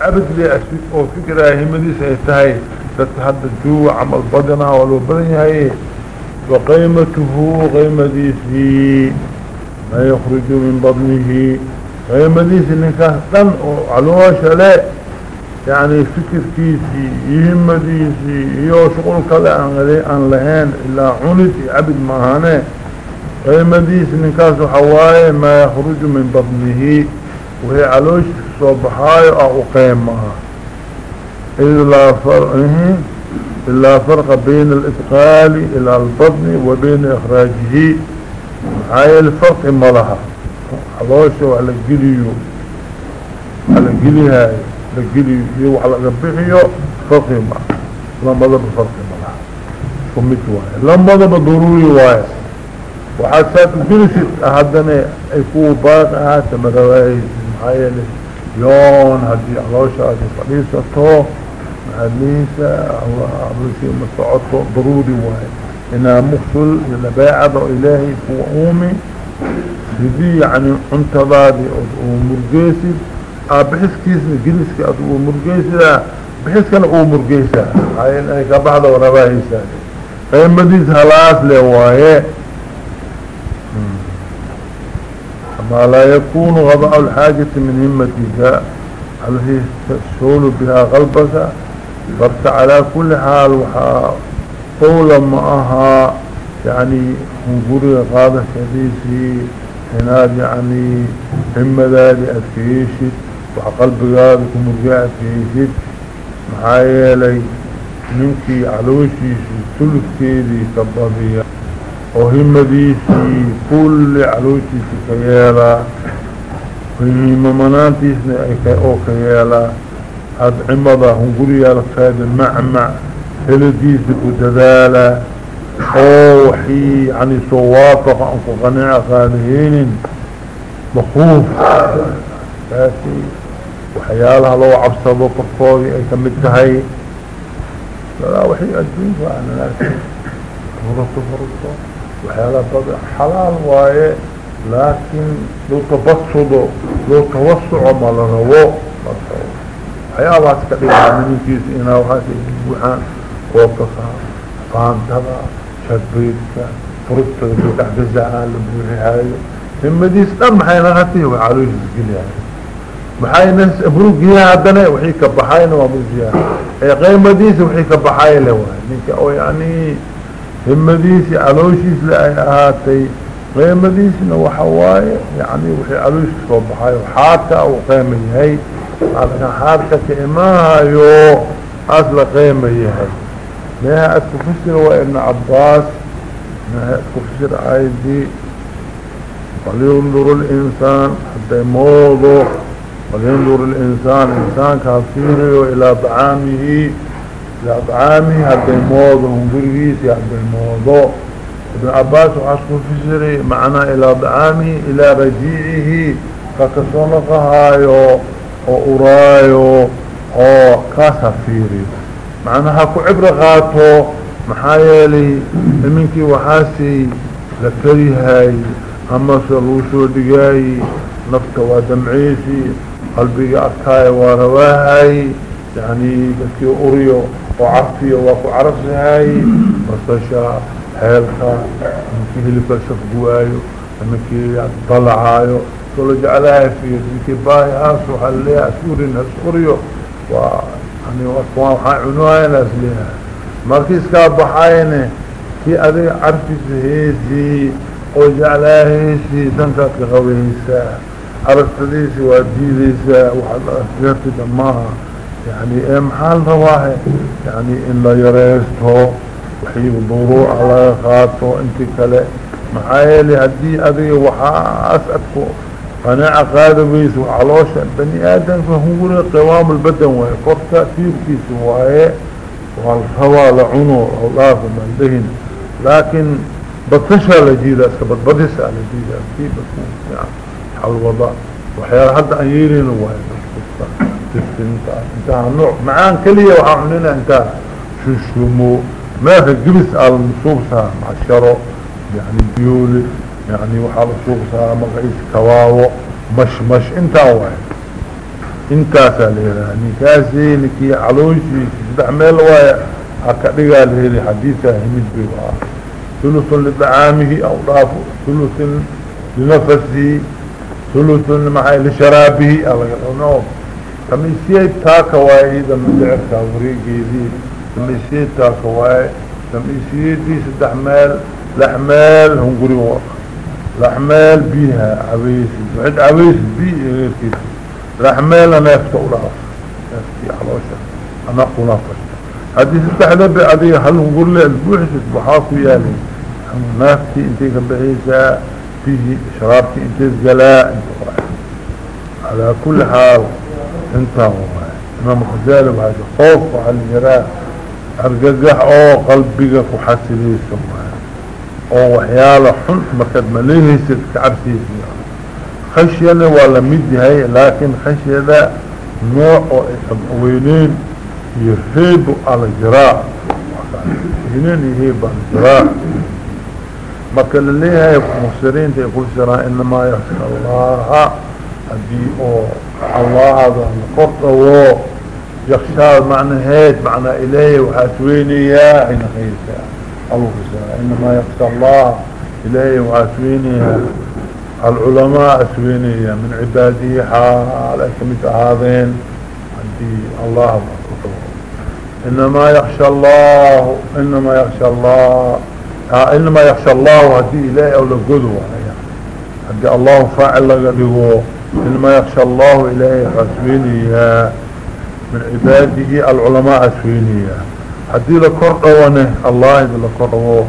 عبد لي أسفك أو فكرة همدي سيتهي تتحدى جوع عمل بدنا ولو بدنا هاي وقيمته غيمديسي ما يخرج من بطنه. غيمديسي نكاه تن علوش لا يعني فكر كيسي يهمديسي يو شغل كلا عن صبحاي أو قيمها إلا فرق إلا فرق بين الإدخال إلى البطن وبين إخراجه. هاي الفرق ملها حلوشه على الجليو على الجلي هاي. الجليو وعلى قبحيه فرق ما لما ضرب فرق ملها كمت واي لما ضرب ضروري واي وحسات الجلسة yoon haddii caloosha aad fadhiisato maxaadleysa absi ma socoto daruuri waayo inaa muksul iyo labeecada oo ilaahay kuwa uumi sidii yani cuntadaadii ood uu murgeysid bixiskiisna geliska aad uu murgeysidaa bixiskana uu murgeysaa maxaa inay ka baxda warabahaysaa qaymadiis halaas le waaye ما لا يكون غضاء الحاجة من همتك. التي تسهول بها غلبك؟ فرت على كل حال وحا طولا معها يعني مقوري غادة كديسي هناد يعني هم ذالي أتكيشت وقلب غادة كمرجع أتكيشت. محايا لي نمكي علوشي سلف كيدي كبضية وهم ديسي كل علوشي كيالا وهم منانتيسني أو كيالا هاد عمضة هنقولي الخير المعمع. هلديس وددالة أو وحي يعني سوافق انكو قناع خالهين مخوف. فاسي وحيالها لو عبصدوا قفوري أي كمتهي. لا وحي الدين فانا لكن فرصة فرصة waxyaala badan xalaal waaye laakiin loo tabasudo loo tawasuco ma waxyaabaas ka dhigaa niminkiisa inaa waaasa buuxaan koobkasa faantada sharbeydka furugtada bidhexgazacaan la buuxihaayo himadiis dhan maxayna hati waxaa loo hisgeliyaa maxayna murugiya haddana wixii ka baxayna waa murugiyaa ee qaymadiisa wixii ka baxay le waay ninka oo yani himadiisi calooshiis le ay ahaatay. Qaymadiisna waxa waaye yani wixii calooshiis soo baxayo xaadka uu qayma yahay. Halkan xaadka ka imaahayo asla qeyma yahay. Meeha adku fasir waa ibn cabaas meeha adku fasir aayadii falyundur linsaan hadday moodo. Falyundur linsaan insaanka ha fiiriyo ilaa dacaamihi لأطعامه هالبيموضة هنقرقيس هالبيموضة ابن عباس وحسن فسري معنى إلى طعامه إلى رجيعه فتصنفهايو وأرايو وكاسفيري معنى هاكو عبر غاطو محايلي منك وحاسي لفريهاي أما سلوسو دقاي نفت ودمعيسي قلبي أكاي ورواهاي yani dadkii uriyo oo carfiyo waa ku carafsahay basasha xeelka ninkii hilibka safguwaayo ninkii dalacaayo soo la jeclahay fiir ninkii baahi haas waxaa la leeyahay has urin has uriyo waa yani waan waxaan cunuhaynaa is leeyahay markii iskaa baxayne kii adiga carfiisa heesii oo jeclaa heesii dankaad ka qabaysaa aragtadiisi waa diidaysaa waxaad gartida maaha يعني إيه محال رواهي. يعني إن لا يريستو وحيب الضروع على خاطو انت كلا محايلي هدي اذي وحا اسأتكو قناعة قادة بيس وعلوشة بني آدم فهو قوام البدن وهي. فرصة كيف وهي. والهوى لعنو الله من دهن. لكن بطشة لجيدة اسكبت بدسة لجيدة كيف بكون؟ يعني حول وضع وحيال حد أييرين وهي. انتهى النوع معان كلية وعاملنا انتهى شو شمو ما في الجبس على المصوبة مع الشرو يعني بيولي يعني وحال سامة غيس كواو مش مش انت ninkaasi ninkii calooshii saddex meel waaya haka dhigaa laheli xadiidkaa himid bay ah ثلث لطعامه أو ضاف ثلث لنفسه ثلث معي لشرابه khamiisiyey taaka waaye ida madacerka wareegeedii khamiisiyey taaka waaye khamiisiyadii saddex meel lex meel hunguri ah. lex meel biiha cabaysid waxid cabaysid bi iyo reerkiisa lex meelna neefta udhaaf neefkii caloosha anaquna fashta haddii saddexda ba adiga hal hungur le buuxisid waxaa ku yaalay naaftii intay ka bixiyeysaa bihii sharaabtii inteys galaa. Inta calaa kulli xaal انت امام الغزالي وهذا خوف وعلى الجراء ارقاقح أو قلبك وحسلي سمع أو وحيالة حن مركز مليه كعبسي خشينا ولا مدي هاي لكن خشينا نوع وينين يهيب على الجراء. ينين يهيب على الجراء. كان ليها يقول سراء إنما يخشى الله. هدي أو الله هذا القرط يخشى معنى هيت معنى إليه وحاتويني يا حين خيسا الله سراء إنما يخشى الله إليه وحاتويني العلماء أسويني من عباده حال أكمت هذين. هدي الله إنما يخشى الله إنما يخشى الله. آه إنما يخشى الله هدي إليه أو لقدوة. هدي الله فاعل لقدوة. إنما يخشى الله إليه أسوينيها من عباده العلماء أسوينيها هدي لكرقوانه الله إذا لكرقوه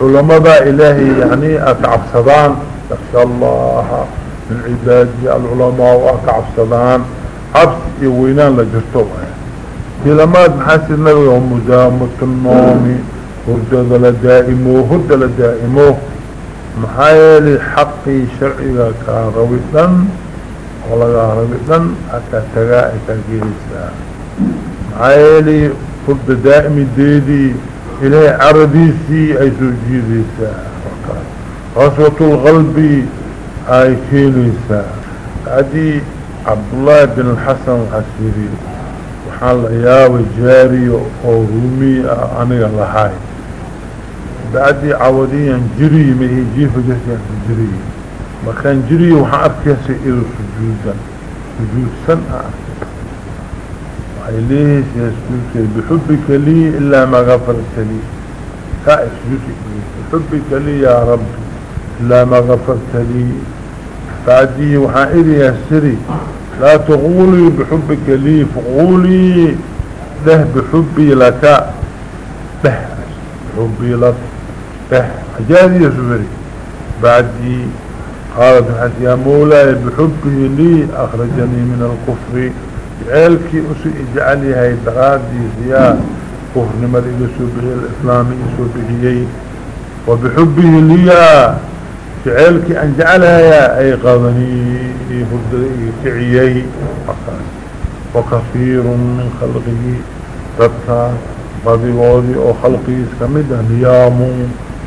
علماء إلهي يعني أتعبصدان يخشى الله من عباده العلماء وأتعبصدان عبس يوينان لجرتوه. كلمات محاسد نبي ومدامة النوم هرد لدائمه هرد لدائمه محايل حقي شرعي كان رويدا. oo lagaa rabi dhan akaa tagaa ay kaa geeleysaa maxaa yeelay furda daa'imideedii ilaahay caradiisii ay soo jiideysaa cuswatulqalbi ay keenaysaa haddii cabdullaahi bin alxasan waxaas yidhi waxaan la yaabay jaariyo oo ruumiy ah aniga lahay bacdii cawadiyan jiriy ma jiifa jirkaan jiriy كان جري وحا اركيسي إلى سجودا. سجود سنة. وإليه سيسجدك بحبك لي إلا ما غفرت لي. سجودك بحبك لي يا رب إلا ما غفرت لي. بعدي وحا إلي سري لا تغولي بحبك لي فغولي له بحبي لك. به بحبي لك. به أجاري يا سبري بعدي حتى يا مولاي بحبه لي أخرجني من الكفر. جعلك أسئ جعلي هاي درادي زياد. كفر نمر إلى سبه الإسلامي سبهي وبحبه لي جعلك أن جعلها يا أي قضني كعيي وكثير من خلقه تبتا بضيوذي أو خلقه سمده نيام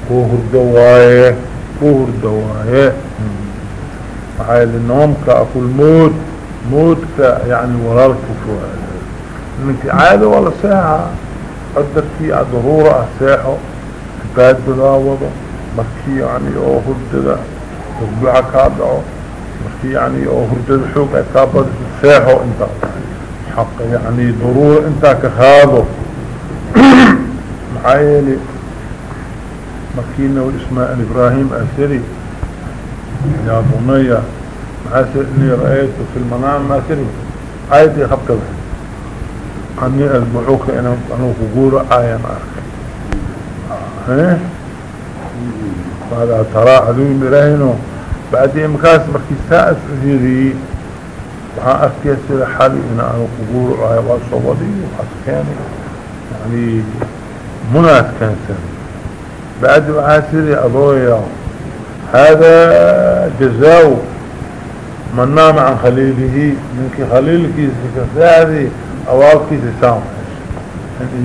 كوهر دوايه hurda waaye. Maxaa yli noomka akulmood moodka yani walaalkiis waaye ninkii caada waa la seexaa qadarkii daruura ah seexo baadbadaa wado markii yani oo hurdada turbuca kaa dhaco markii yani oo hurdada xoog ay kaa badiso seexo intaa xaqa yani daruura intaa ka qaado. Maxaa yeeli مكينة واسماء إبراهيم آثري. يا بنية محاسر اني رأيته في المنام ما اثري عايدي خبطة عني أذبحوك أنا أقول آية معك هذا ترى عدو براهنه. بعد امكاس مركي ساعة سهيري وحا افكي سير حالي إن أنا قبور وعيوات صوضي وحسكاني. يعني مناس كان سنة بعد وحاسري اضويا هذا جزاو من نام عن خليله منك خليلك سكساعدي اوالك سسام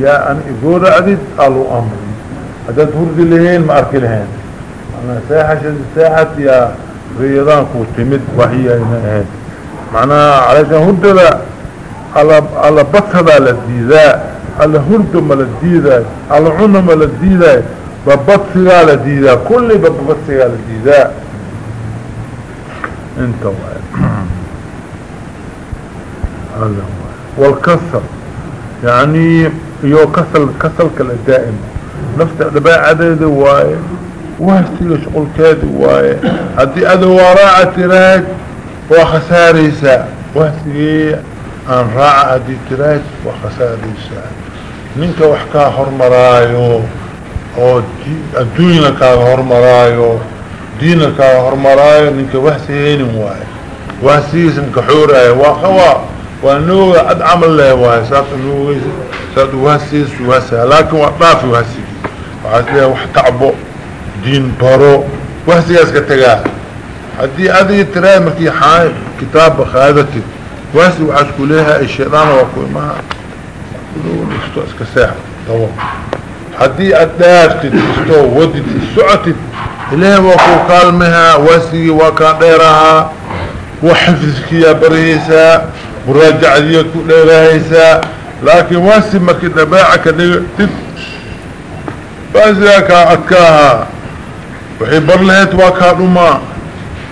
يا إن أقول عدد قالوا امري هذا تهرد لهين ما اركي لهين. أنا ساحة شد ساحة يا ريضان كو تمد وحيا هنا معناها علشان هدى على على بطها للديداء على هردم للديداء على عنم للديداء ببطها للديداء كل ببطها للديداء انت واحد. هذا والكسر. يعني يو كسل كسل كلا دائم نفس الدباء عدد واي وهستيق شغل كادي واي هدي أدو وراء تراك وخساريسا وهستيق ان راعة هدي تراك وخساريسا منك وحكا هرمرايو أو الدنيا كا هرمرايو دينك كا هرمرايو منك وحسيين واي وهستيق كحوراي وخوا ونوغ ادعم الله واي ساق نوغ ساد وهسيس وهسي لكن وطافي وهسي وعسليه وحتعبو دين بارو وهسي اسك تقاه هدي هذه تراي مركي حاي كتاب خاذتي وهسي وعسكو ليها الشيطان وقوي ما قلوا نستو اسك ساحة طوام هدي ادافتي تستو ودي السعتي إليه وقو كالمها وهسي وكان ديرها وحفظك يا بريسا مراجعة ديكو ديرها لكن واسي ما كده باعك تد فازيك أكاها وحي برلهات واكا رما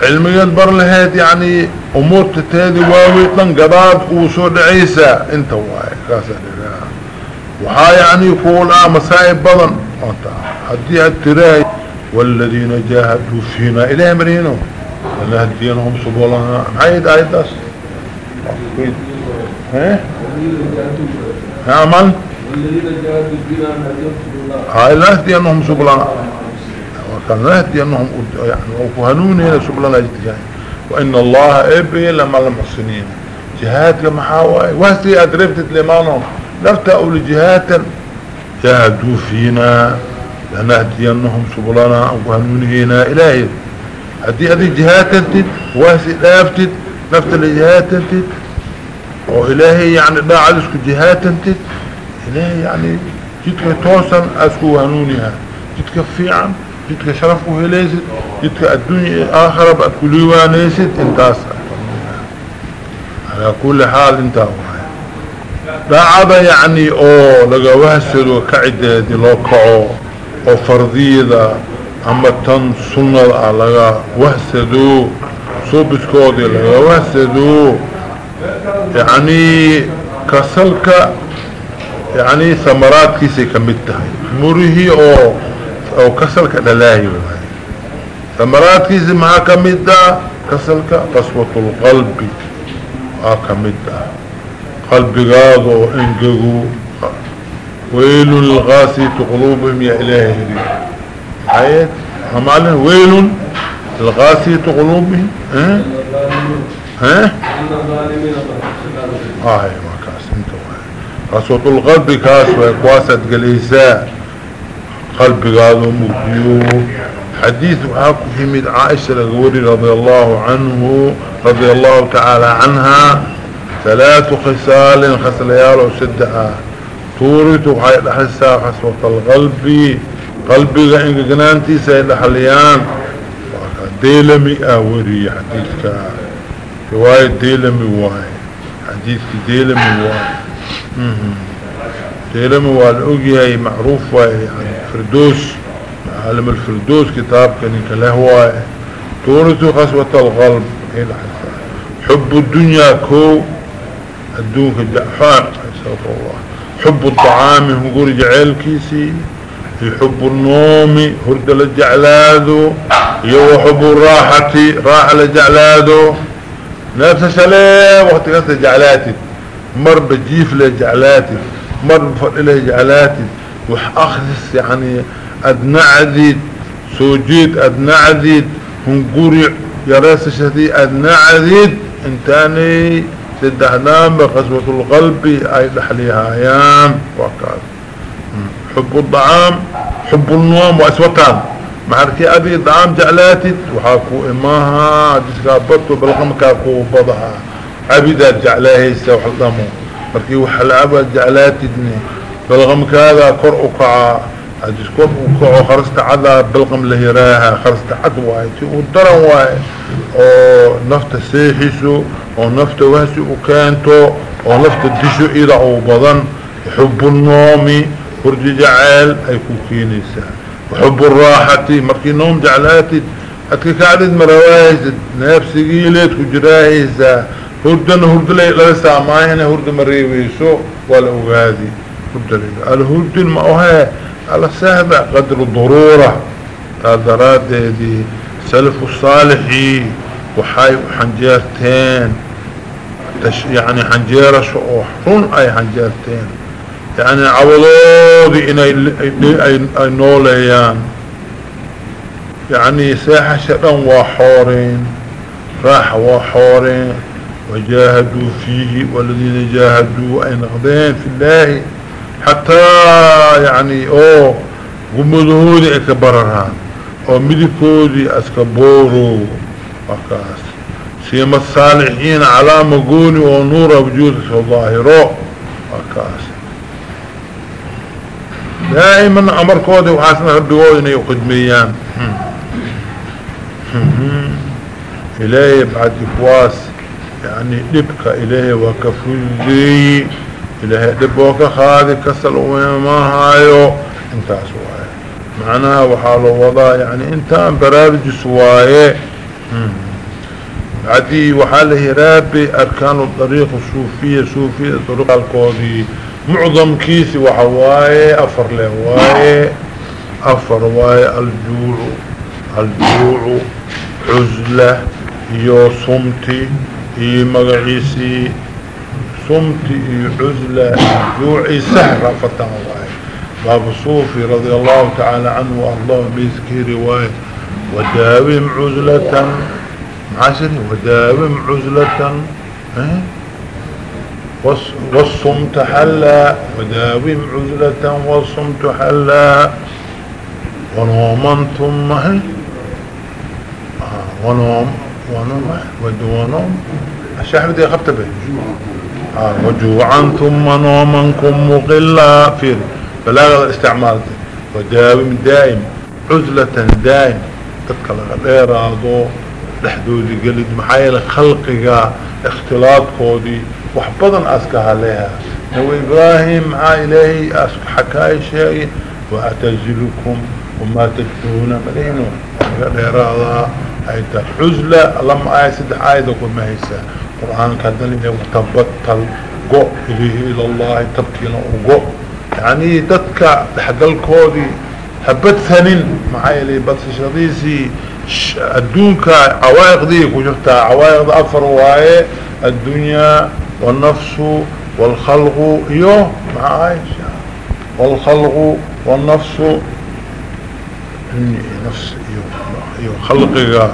علميات برلهات يعني أمور تتهدي واوي تنقضاد وصول عيسى. انت واي كاسا وها يعني يقول آه مسائب بضن. هديها التراي والذين جاهدوا فينا إليه مرينو لنهدينهم سبولنا. عيد عيد أصل ها؟ عمل؟ هاي لا يهدي أنهم سبلنا وكان لا يهدي أنهم يعني وفهنون هنا سبلنا اجتجاه وإن الله إبي لما المحسنين. جهات لمحاوي وهسي أدربتت لمانهم. نفتأوا لجهات جاهدوا فينا لنهدي أنهم سبلنا وفهنون هنا إلهي هدي هذه جهات انتت وهسي لافتت نفت لجهات انتت وإلهي يعني دا عدسك جهات انتت إلهي يعني جدك توسن أسكو هنونيها جدك فيعا جدك شرفه هليست جدك الدنيا آخر بأتكو ليوانيست انتاسا على كل حال انت دا عدا يعني أو لغا وهسدو كعدة دي لو كعو أو فرضية أما تن سنة لغا وهسدو صوبسكودي لغا وهسدو يعني كسلك يعني ثمرات كيسي كمتها مره أو أو كسلك دلاهي ثمرات كيسي معها كمتها كسلك قسوة القلب آه كمتها قلب قاضو انققو. ويل الغاسي قلوبهم يا إلهي حيات همالين ويل الغاسي قلوبهم ها؟ ها؟ آه ما كاس انت قصوة القلب كاس ويقواسة قليساء قلب قالوا مكيو حديث وحاكو في ميد عائشة الغوري رضي الله عنه رضي الله تعالى عنها. ثلاث خصال خصليال وسدها تورت وحي لحسا خصوة القلب. قلبي إنك قنانتي سيد حليان. ديلمي آوري حديثك. رواية ديلمي واي. حديث ديلمي واي. ديلمي والأقيا معروف واي. يعني فردوس. عالم الفردوس كتاب كان كله واي. تورث خسوة الغلب حب الدنيا كو. الدون كجحان الله. حب الطعام هم جعل كيسي. يحب النوم هرد لجعلاده يو حب الراحة راحة لجعلاده نفس سلام. وقت كانت جعلاتي. مر بجيف لجعلاتي. مر بفضل لجعلاتي وحأخذ يعني أدنعذيد سوجيد أدنعذيد هنقوري يراس شدي أدنعذيد انتاني سدحنام بقسوة القلب أي لحليها أيام وكذا حب الطعام حب النوم واسوتان معركي أبي طعام جعلاتي وحاكو إماها جسكابتو بالغم كاكو بضها. عبيدات جعلاهي سوح الضمو مركي وحل عبا جعلاتي بالغم كذا جسكوب وكعو خرست عذا بالغم لهراها خرست عد وايتي ودرن واي. أو نفت سيحيسو أو نفت وهسي وكانتو ولفت الدشو إذا أو بضن وحب النوم هرد جعال أي كوكينيسا وحب الراحة مركي نوم جعلاتي. أتك كعدد مروايز نفسي قيلت وجراهيسا هردن هرد لا سامعين هرد مريويسو ولا أغادي هرد الهرد المأوهي على سهبة قدر الضرورة. تادرات دي, سلف الصالحي وحاي وحنجيرتين. يعني حنجيرة شؤون أي حنجيرتين؟ يعني عوضودي ان اي نوليان. يعني ساحة شرن وحورين راح وحورين وجاهدوا فيه والذين جاهدوا اي نغضين في الله. حتى يعني أوه قمدهودي اكبرران ومدكودي اسكبورو وكاس سيما الصالحين على مقوني ونور وجودك وظاهره وكاس دائما أمر كودي وحاسنا ربي يقدميان إليه بعد إفواس يعني لبك إليه وكفلي إليه لبوك خاذي كسل وما هايو. انت سوايا معناها وحاله وضع يعني انت برابج سوايا عدي وحاله رابي أركان الطريق الصوفية صوفية طرق الكودي معظم كيسي وحواي أفر له أفر واي. الجوع الجوع عزلة يو صمتي هي مقعيسي صمتي عزلة جوعي سهرة فتنواي باب الصوفي رضي الله تعالى عنه والله بيذكي رواية. وداوم عزلة معاشري وداوم عزلة والصمت حلا. وداوم عزلة والصمت حلا. ونوما ثم هي ونوم ونوم ونوم الشاحب دي خبت به آه وجوعا ثم نوما كم مقلا في بلاغ الاستعمال. وداوم دائم عزلة دائم. تتكلم غير هذا لحدودي قلد محايل خلقك اختلاط كودي وحبضا اسكها لها نو إبراهيم مع إلهي اسك حكاي شيء واعتزلكم وما تجدون ملينو غير هذا هيدا عزلة لما آية سد آية دكو ما هيسا. قرآن كدل وتبطل قو إليه إلى الله تبكي وقو يعني دتك لحقل كودي هبت ثنين معايا لي بس شديسي الدونك عوائق دي كجرتها عوائق أفر واي الدنيا والنفس والخلق يو مع عايشة. والخلق والنفس نفس يو iyo khalqiga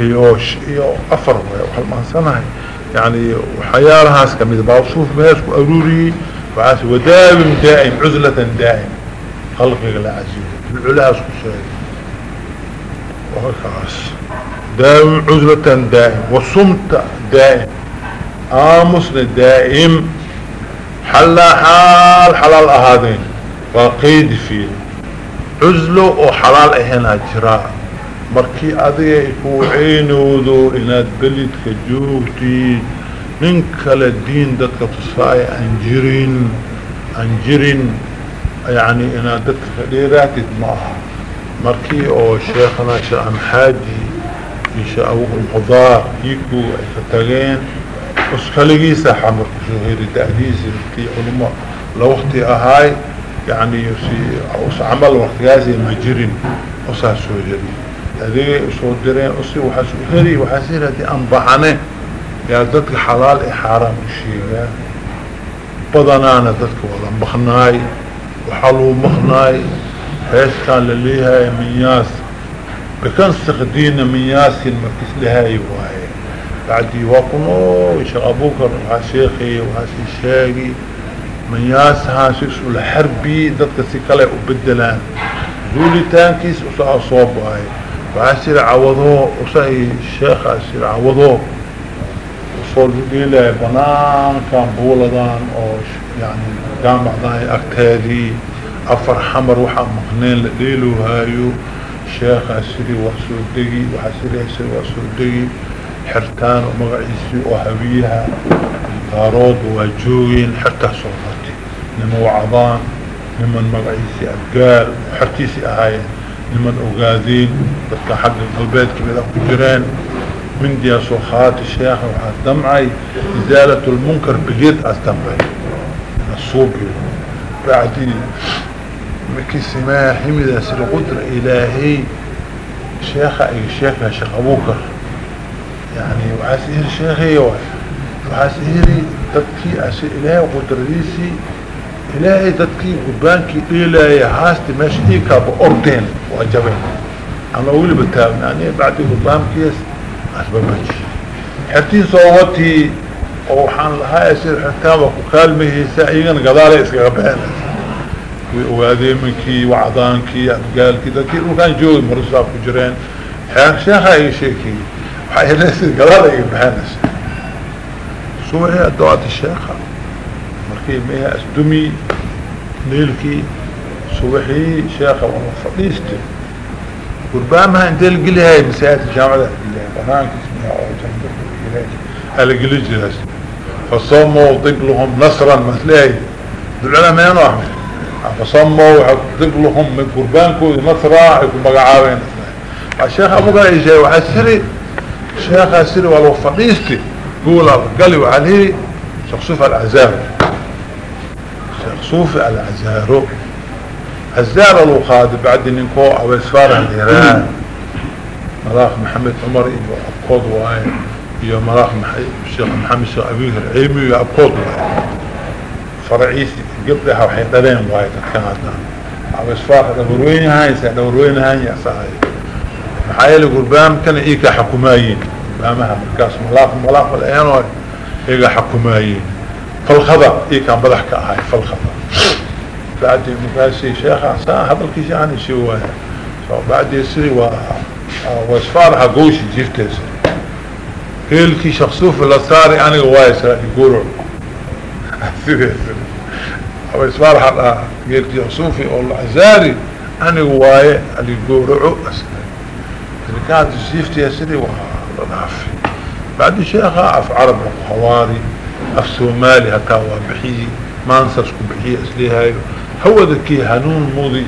iyo iyo afar way waxa maansanahay يعني وحيارها كميد باصوف ماسك أروري وعاس ودائم دائم عزلة دائم. خلق لا عزيز العلاس كسر وخاص دائم عزلة دائم وصمت دائم. امس دائم. حل حال حلال أهادين. وقيد في عزلة وحلال اهنا جراء. Markii adiga ku ceynoodo inaad belidka joogtid nin kale diin dadka tusaaya aan jirin aan jirin. Yani inaad dadka ka dheeraatid ma aha markii oo sheekhana sheekh amxaaji iyo sheekh abuulqudaar iku ay ka tageen uskaligiisa xamar ku soo heri da'diisi markii culimo la wakti ahaay yani si us camal waktigaasi ma jirin usaa soo heri هذه صدرين أصي وحسهري وحسير هذه أنبعنا يا ذاتك حلال إحرام الشيء بدنانا ذاتك ولا مخناي وحلو مخناي. هيش كان لليها مياس. بكان استخدينا مياس المركز لها يواهي بعدي وقنو يشغبوك وحسيخي وحسي الشاقي مياس هاسيس الحربي ذاتك سيكالي وبدلان زولي تانكيس وصا صوب هاي وعسير عوضه وصاي الشيخ عسير عوضه وصول إلى بنان كان بولدان أو يعني جامع ضاي أكتادي أفر حمر وحا مقنين لديلو هايو. الشيخ عسيري وحسودي وحسيري عسيري وحسودي حرتان ومغعيسي وهويها دارود وجوين حتى صوتي نما وعضان نما مقعيسي أبقال وحرتيسي أهاين nimad ogaadeen dadka xagga galbeedka bay ku jireen. Mindiyaa soo haati sheekha waxaa damcay isaalat lmunkar bigeed aas dambay inasuubiyo bacdii markii simaa himidaas lqudra ilaahay sheekha ay sheekha sheekh abuukar yani waxaas iri sheekhay waay waxaas iri dadkii as ilaahay qudradiisii ilaahay dadkii gurbaankii dhiilaaya haasti meesha iikaaba ordeen waa jabeen ama weliba taagnaani bacdi gurbaankiis asbabaji xertiin soowatii oo waxaan lahaa sir xertaan ku kaalmayhaysaa iyagana gadaalay iskaga baxeenaysa way ogaadeen minkii wacdaankii abgaalkii dadkii dhulkaan joogay marusaa ku jireen. Sheekha iga sheekiyey waxay leesid gadaal iga baxeenaysa subaxii adowaati sheekha markii meha asdumi niilkii subaxii sheekha waa fadhiistay قربانها انت القلي هاي مساعدة الجامعة القلي بنانك اسمها جنب القلي جلس فصموا وطب لهم نصرا مثلاي العلماء واحد فصموا وطب لهم من قربانكو نصرا يكون مقعاوين الشيخ أبو قال جاي وحسري. الشيخ اسري ولو فقيستي قول قال لي وعليه العزارو شيخ صوفي العزارو الزار الوخاد بعد ننكو أو إسفار الهيران ملاخ محمد عمر إبو أبقود واي. يا ملاخ الشيخ محمد شيخ ابيه العيمي يا أبقود واي. فرعيسي قبلها وحين دلين واي كان أو إسفار دوروين هاي سا دوروين هاي يا صاحي محايل قربان كان إيكا حكومايين بامها مركاس ملاخ ملاخ والايان واي. إيكا حكومايين فالخضا ايكا مدح كاهاي فالخضا بعد مكاسي شيخ عسان هذا الكيش يعني شو بعد يسري و واسفارها قوش جيفتيس هيلكي شخصوف الاساري يعني وايس يقولوا سيري أو اسفارها هيلكي شخصوفي أو العزاري يعني واي اللي يقولوا اللي كانت جيفتي يسري ونعفي بعد شيخ اف عرب اف سومالي هكا وبحي ما انسرسكم بحي اسليها هو ذكي هنون مضي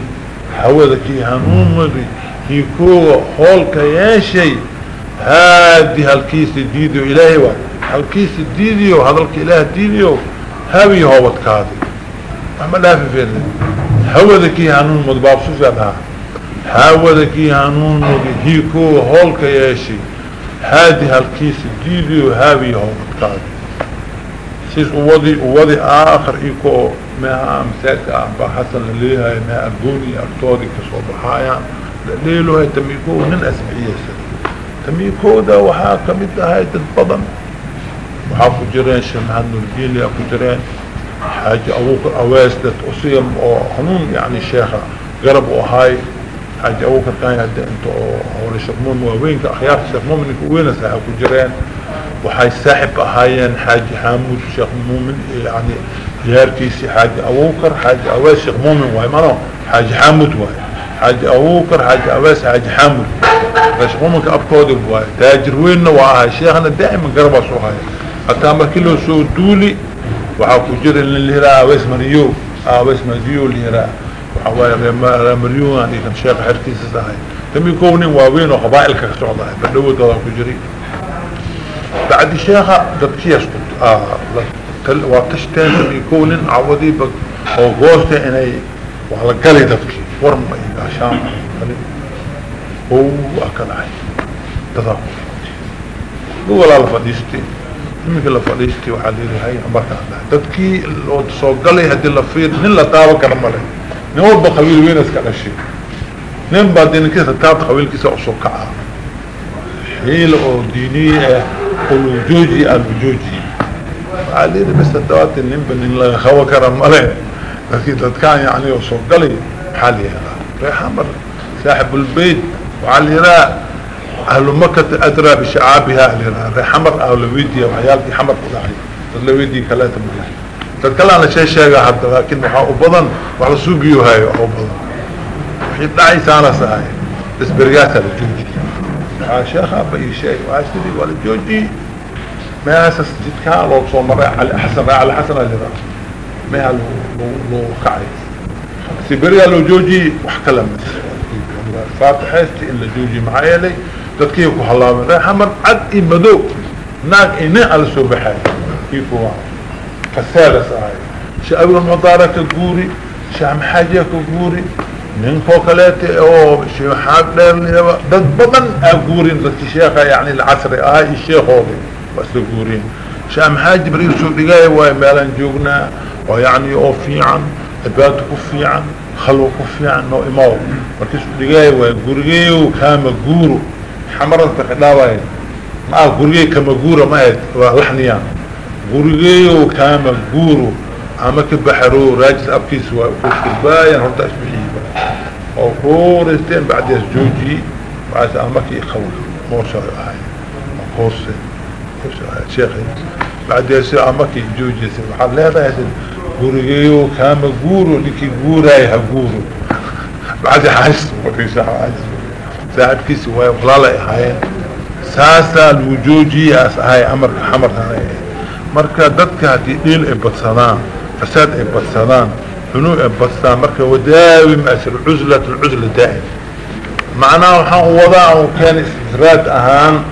هو ذكي هنون مضي. يكو هولك يا شيء. هذه الكيس الديديو إلهي واحد الكيس الديديو هذا الإله الديديو. هاوي هو وتكاذي أما لا في فين هو ذكي هنون مضي. باب سوسة هو ذكي sidaas uwadi uwadi aakhar ikoo meaha masaajka aba xasan la leeyahay meha gooni agtoodii ka soo baxaayaan laleelohay tamiikow nin asciyeysan tamiikowda waxaa ka mid ahay dad badan. Waxaa ku jireen sheekh maxamed nurgelia ku jireen xaaji abuukar awees dad usiyam oo hanuun yani sheekha garab u ahay. Xaaji abuukar kaanhade inta oo howle sheekh mumin waaweynka akhyaarta sheekh muminka uweynasa ku jireen. وحي ساحب هايين حاج حامود الشيخ مؤمن يعني ياركيسي حاج أبوكر حاج أواس شيخ مؤمن واي مرو حاج حامود واي حاج أبوكر حاج أواس حاج حامود الشيخ مؤمن كأبكود واي تاجر وين وعاها شيخنا دائما قربا سوهاي. حتى ما كله سو دولي وحاكو جري اللي هراء أواس مريو أواس مريو اللي هراء وحاواي مريو يعني كان شيخ حركيسي ساهاي تمي كوني واوين وقبائل كسوضاي بدو دادا كجري بعد شيخة دكتي يسقط آه وتشتين يكون عوضي بك غوستي إني وعلى قلي دكتي ورم ايقا شام هو اكل عي تضاق هو لا الفديستي منك الفديستي وحالي هاي أمرك الله. دكي لو تسوق قلي هدي نين لا تابا كرمالي. نور بخويل وين اسكال الشيء نين بعدين كده تاب خويل كيسا عصو كعا. حيل أو دينية الوجوجي الوجوجي عليه بس الدوات اللي نبن اللي خوا كرم ملين لكن كان يعني وصول قلي حالي هذا. ريح عمر صاحب البيت وعلى راء أهل مكة أدرى بشعابها أهل راء ريح عمر أهل ويدي وعيالتي حمر قدعي اللويدي كلاته ملين تتكلم شيء شيء حتى لكن وحا أبضن وعلى سوقيو هاي أبضن في داعي سانا ساي. بس برياتها للجوجي شيخ بأي شيء. وعاشري ولا جوجي. ما أساس جدك لو مرة على حسن على حسن الجرا ما لو لو لو كعي سيبريا لو جوجي وحكلم فاتحيستي إلا جوجي معايا لي. تدكيكو حلامي ريح حمر عد إي مدو ناك إني على سوبحي كيفو كسادة ساعي. شعبه المضارة كقوري شعم حاجة كقوري من فوكلاتي أو شيحاق ليرني داد بطن اقورين رك الشيخة يعني العصري اهي الشيخ اوضي بس اقورين شام هاي جبريل سوء لقاي واي مالان جوغنا ويعني أو فيعا ابات كفيعا خلو كفيعا نو إماو. ورك سوء لقاي واي قرقي وكام قورو حمرت تخلاوهي ما قرقي كام قورو ما هيد لحنيا قرقي وكام قورو عمك بحرو راجل ابكيس وكفت الباين هرتاش بحي وقورستين بعد يسجوجي بعد أمكي يخول موشر الآية وقورستين موشر الآية شيخي بعد يسجوجي أمكي يسجوجي وحال ليه رأيسين قرقيو كام قورو لكي قوراي ها قورو. بعد يحاسم وفي ساحة عاجز ساحب كيسي وهي وخلالة إحايا ساسا الوجوجي أسهاي أمر حمر هنائي مركا دادك هاتي إيل إبتصانان فساد إبتصانان بسدان حنو اي بسدان مركا وداوم اسر عزلة العزلة دائم معناه وحان وضاء وكان استدراد أهان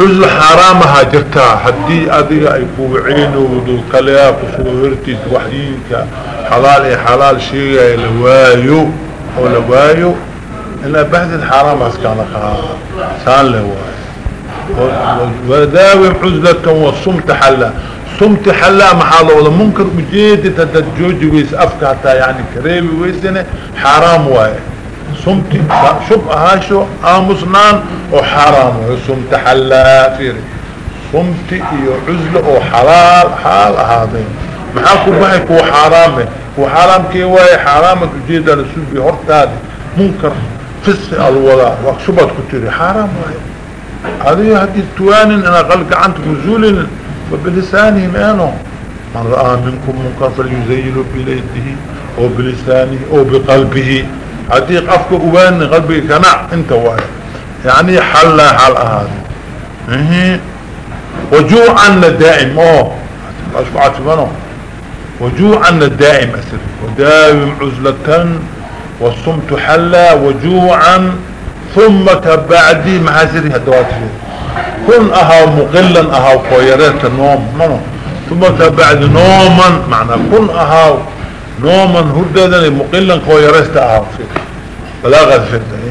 عزلة حرامها جرتا. حدي أدي أي كوعين ودو كليا كسوهرتي وحدينك حلال اي حلال شيء اي لوايو. أو لوايو. إلا بحث الحرام أسكان سان لوايو وداوم عزلة وصمت حلا. صمت حلا محاله ولا منكر بجيد تدجوج ويس افكعتا يعني كريبي ويسنة حرام واي. صمت شب اهاشو امسنان وحرام واي. صمت حلا فيري. صمت إيو عزل وحلال حال هذين. محاكو بحكو حرامه وحرام كي واي. حرامك جيدا لسوك بيهورت هذي منكر فس الولا. واكسوبات كتيري. حرام واي. هذي هدي التوانين أنا غلق عنتك وزولين وبلسانهم انه من رأى منكم منكر فليزيل بيده أو بلسانه أو بقلبه. هذه قفك اوان قلبي كنع انت واحد. يعني حل حل هذا إيه. وجوعا دائم أوه. أشبعت منه. وجوعا دائم أسر. ودائم عزلة والصمت حلا وجوعا ثم تبعدي مع سرها دواتي كن أهاو مقلا أهاو كويرات نوم ثم تبعد نوما معنى كن أهاو نوما هرددا مقلا كويرات أهاو بلاغة فرده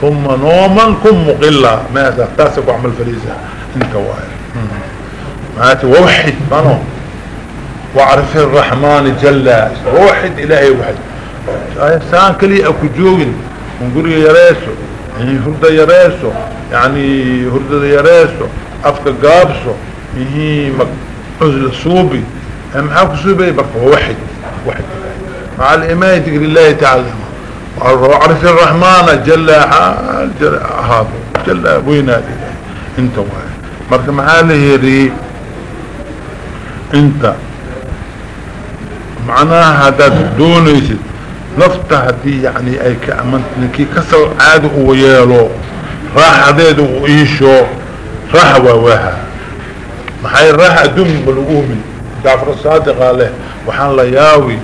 ثم نوما كن مقلا ماذا؟ تاسك وعمل فريزة. انت واير معناته ووحد منو؟ واعرف الرحمن جل. ووحد إلهي وحد. سان كلي أكو جوين. ونقول يا ريسو. يعني هرده يا ريسو. يعني هردة يراسو افك قابسو يهي عزل صوبي هم صوبي بقى واحد واحد مع الإماء تقول الله تعالى وعرف الرحمن جل جل هذا جل أبوينا أنت واحد مركا معاله ري أنت. معناها هذا دونيسد نفتح دي يعني أي كأمنت نكي كسر عاد ويالو. راح عديد وإيشو راح وواها محاي راح أدوم بالقومي جعفر الصادق قال وحان لياوي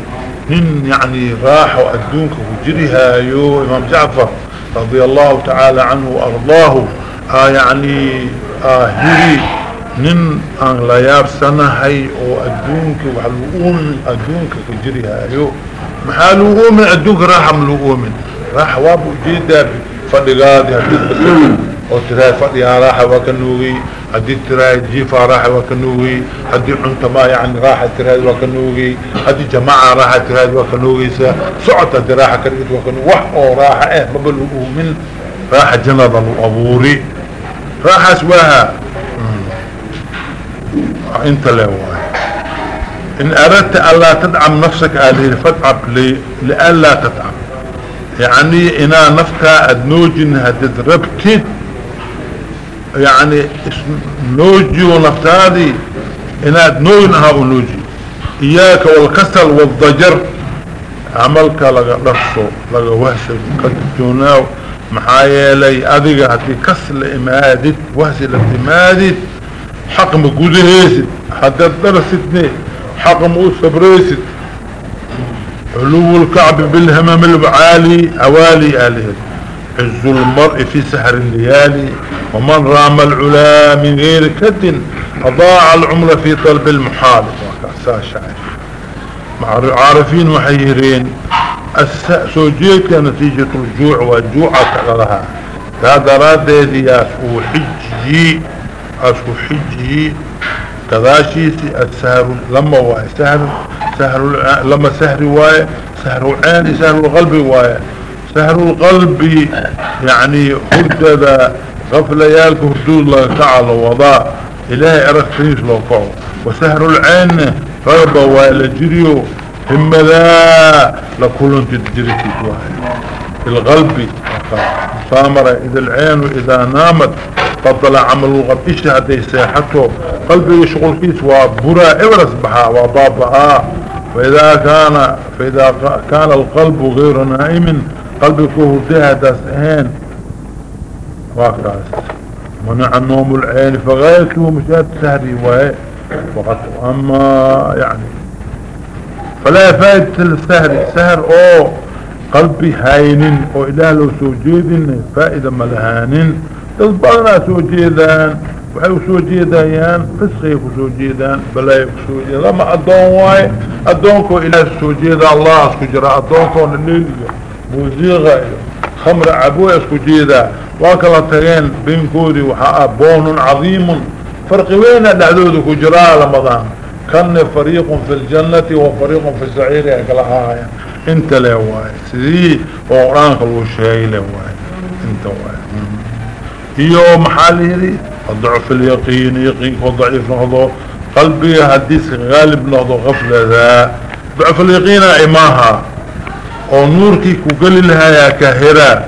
هن يعني راح وأدونك وجريها يو إمام جعفر رضي الله تعالى عنه وأرضاه. آه يعني آه هري نن آن لياب سنة هاي أو ادونك وحلوؤون أدونك كجريها يو. محالوؤون من أدونك راح ملوؤون راح وابو جيدا فدغاده أو ترى فدي راح وكنوي. حدي ترى جيفا راح وكنوي. حدي انت يعني راح ترى وكنوي. حدي جماعة راح ترى وكنوي. سعته ترى كانت وكنوي. وح أو راح إيه ما بقولوا من راح جنب إن أردت ألا تدعم نفسك هذه فتعب لألا تدعم. يعني إنا نفتا ادنوجن هدد ربتد يعني نوجي ونفتادي. إنا ادنوجن أها نوجي. إياك والكسل والضجر. عملك لغا نفسه لغا وهسل قد جوناو. محايا لي ادقى هتي كسل إمادت وهسل إمادت. حق مقودهيسد حتى درستني. حق مؤسبريسد علو الكعب بالهمم العالي عوالي آله. عز المرء في سحر الليالي ومن رام العلا من غير كد أضاع العمر في طلب المحال. شعر عارفين وحيرين سوجيك نتيجة الجوع والجوع لها هذا راد ذي أسو حجي أسو حجي. كذاشيسي السهر لما واي سهر سهر لما سهر واي سهر عاني سهر القلب واي. سهر القلب يعني هدد غفليالك هدود الله تعالى وضاء. إلهي أرخصينش لو قعو وسهر العين غربة وإلى جريو هم ذا لكل تجريك في القلب سامرة إذا العين وإذا نامت فضل عمل الغد. إيش هذه ساحته؟ قلبي يشغل كيس وبرا إبرس بها وضابها. فإذا كان فإذا كان القلب غير نائم قلبي كوه ديها داسهين واكراس منع النوم العين فغايته مشاهد سهري وهي وقت. أما يعني فلا فائدة السهر. السهر أو قلبي هاينين أو اله لو سوجيدين فائدة ملهانين تضبطنا سوجيدان وحيو سوجيدان فسخي سوجيدان بلا سوجيدان. لما أدون واي أدونكو اله سوجيدا الله اسكو جرى أدونكو نليل موزيغة خمر عبوه اسكو جيدا واكلا تغين بين كودي وحاء بون عظيم. فرق وين دعدودك جرى رمضان كان فريق في الجنة وفريق في السعير يكلها انت لهواي سيدي وقرآنك الوشهي لهواي انت واي. هي محالي الضعف اليقين يقين وضعيف نهضو قلبي حديث غالب نهضو غفلة ذا. ضعف اليقين ايماها ونوركي كقل لها يا كهرة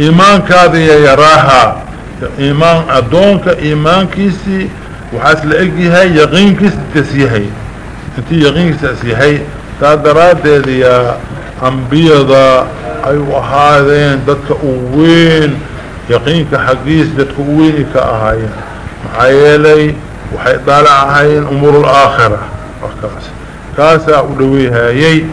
ايمانك هذه يراها. إيمان ادونك إيمان كيسي. وحاس لأجيهاي يقينكس تسيهي انتي يقينكس تسيهي تادرات يا أنبياء ايو هذين دادك أوين. يقينك حقيس دادك اوين كأهاين. محايلي وحي طالع هاين أمور الآخرة. وكاس كاسا أولويها يي.